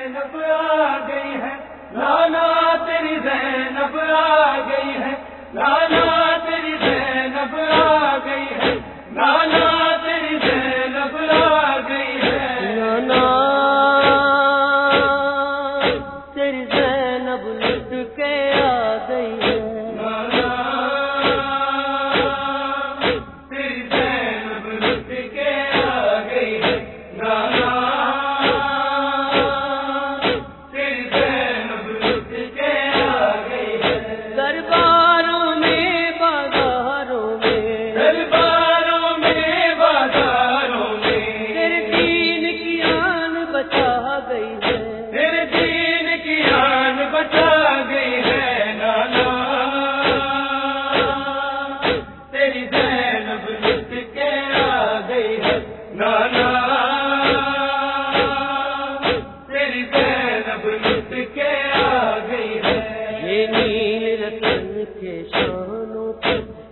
زینب آ گئی ہے۔ لانا تیری زینب آ گئی ہے۔ لانا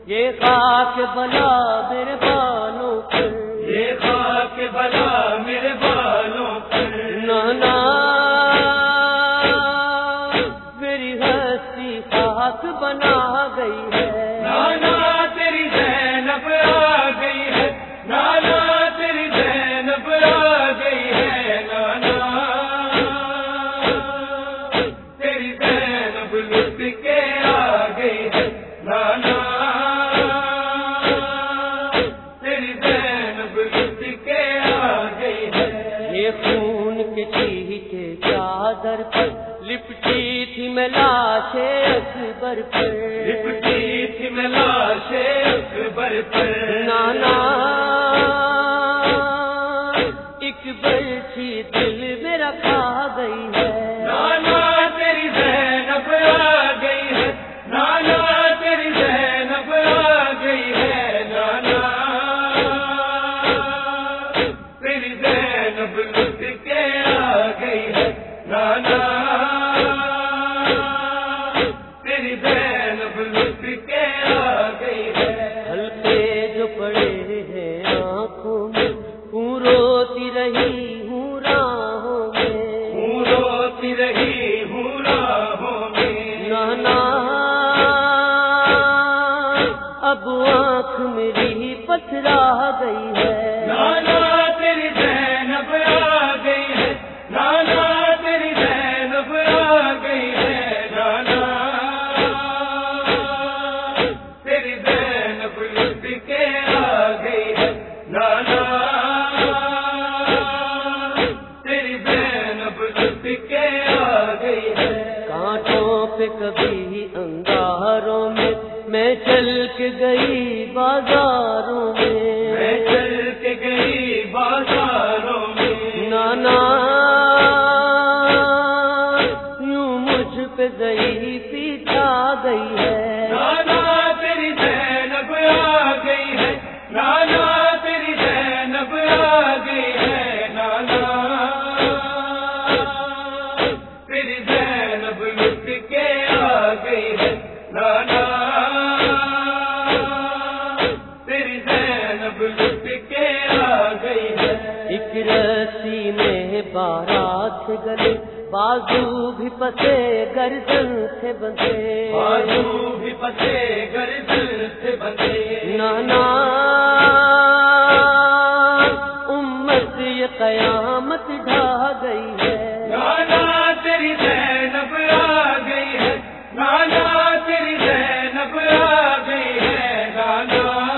یہ خاک بنا میرے پاس ایک بلچی دل میں رکھا گئی ہے۔ نانا تیری زینب گئی میں چل کے گئی بازاروں میں میں چل کے گئی بازاروں میں نانا ایک رسی میں بارات گلے بازو بھی پسے گردن سے بندے۔ بازو بھی پسے گردن سے بندے۔ نانا امت یہ قیامت ڈھا گئی ہے۔ نانا تیری زینب آ گئی ہے۔ نانا تیری زینب آ گئی ہے۔ نانا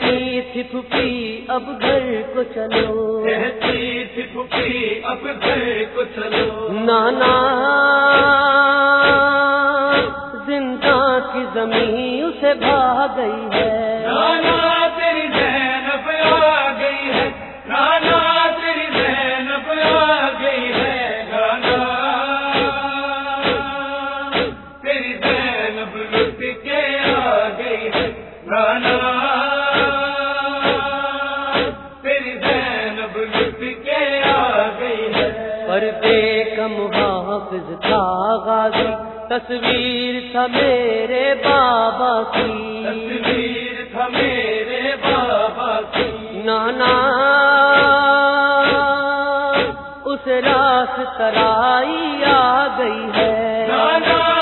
کہتی تھی پھپھی اب گھر کو چلو۔ کہتی تھی پھپھی اب گھر کو چلو۔ نانا زندہ کی زمین اسے بھا گئی ہے۔ نانا تیری ہے پردے کا محافظ تھا غازی تصویر تھا میرے بابا کی۔ تصویر تھا میرے بابا کی۔ نانا اس راس ترائی آ گئی ہے۔ نانا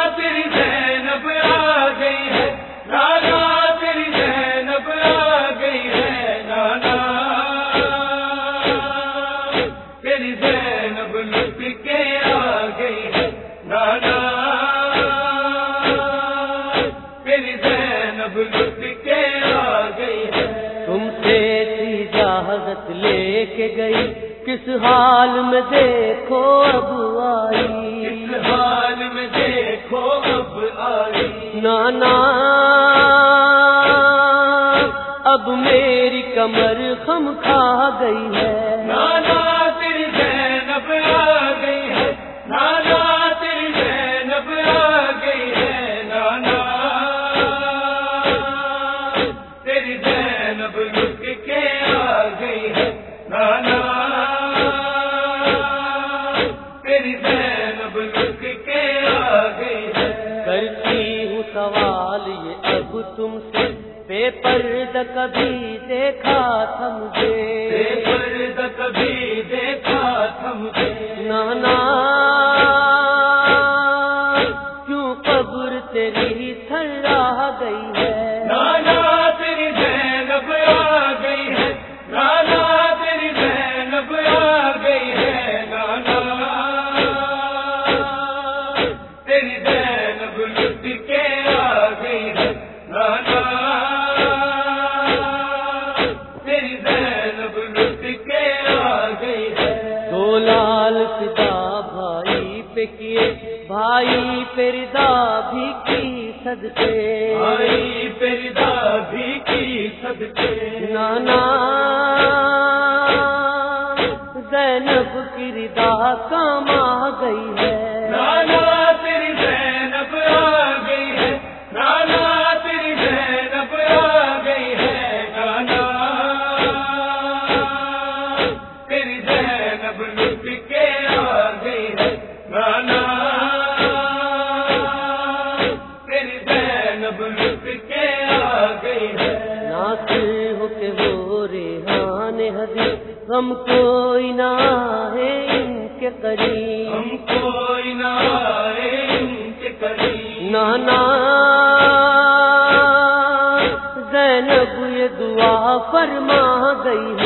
لے کے گئی کس حال میں دیکھو اب آئی؟ حال میں دیکھو اب آئی؟ نانا اب میری کمر خم کھا گئی ہے۔ بے پرد کبھی دیکھا تھا مجھے پرد کبھی دیکھا تھا مجھے نانا کیے بھائی پردا بھی کی صدقے۔ آئی پیدا بھی کی صدقے۔ نانا زینب کی ردا کام آ گئی ہے۔ نانا غم کوئی نہ ہے ان کے قریب۔ ہم کوئی نہ آئے ان کے قریب۔ نانا زینب یہ دعا فرما گئی ہے۔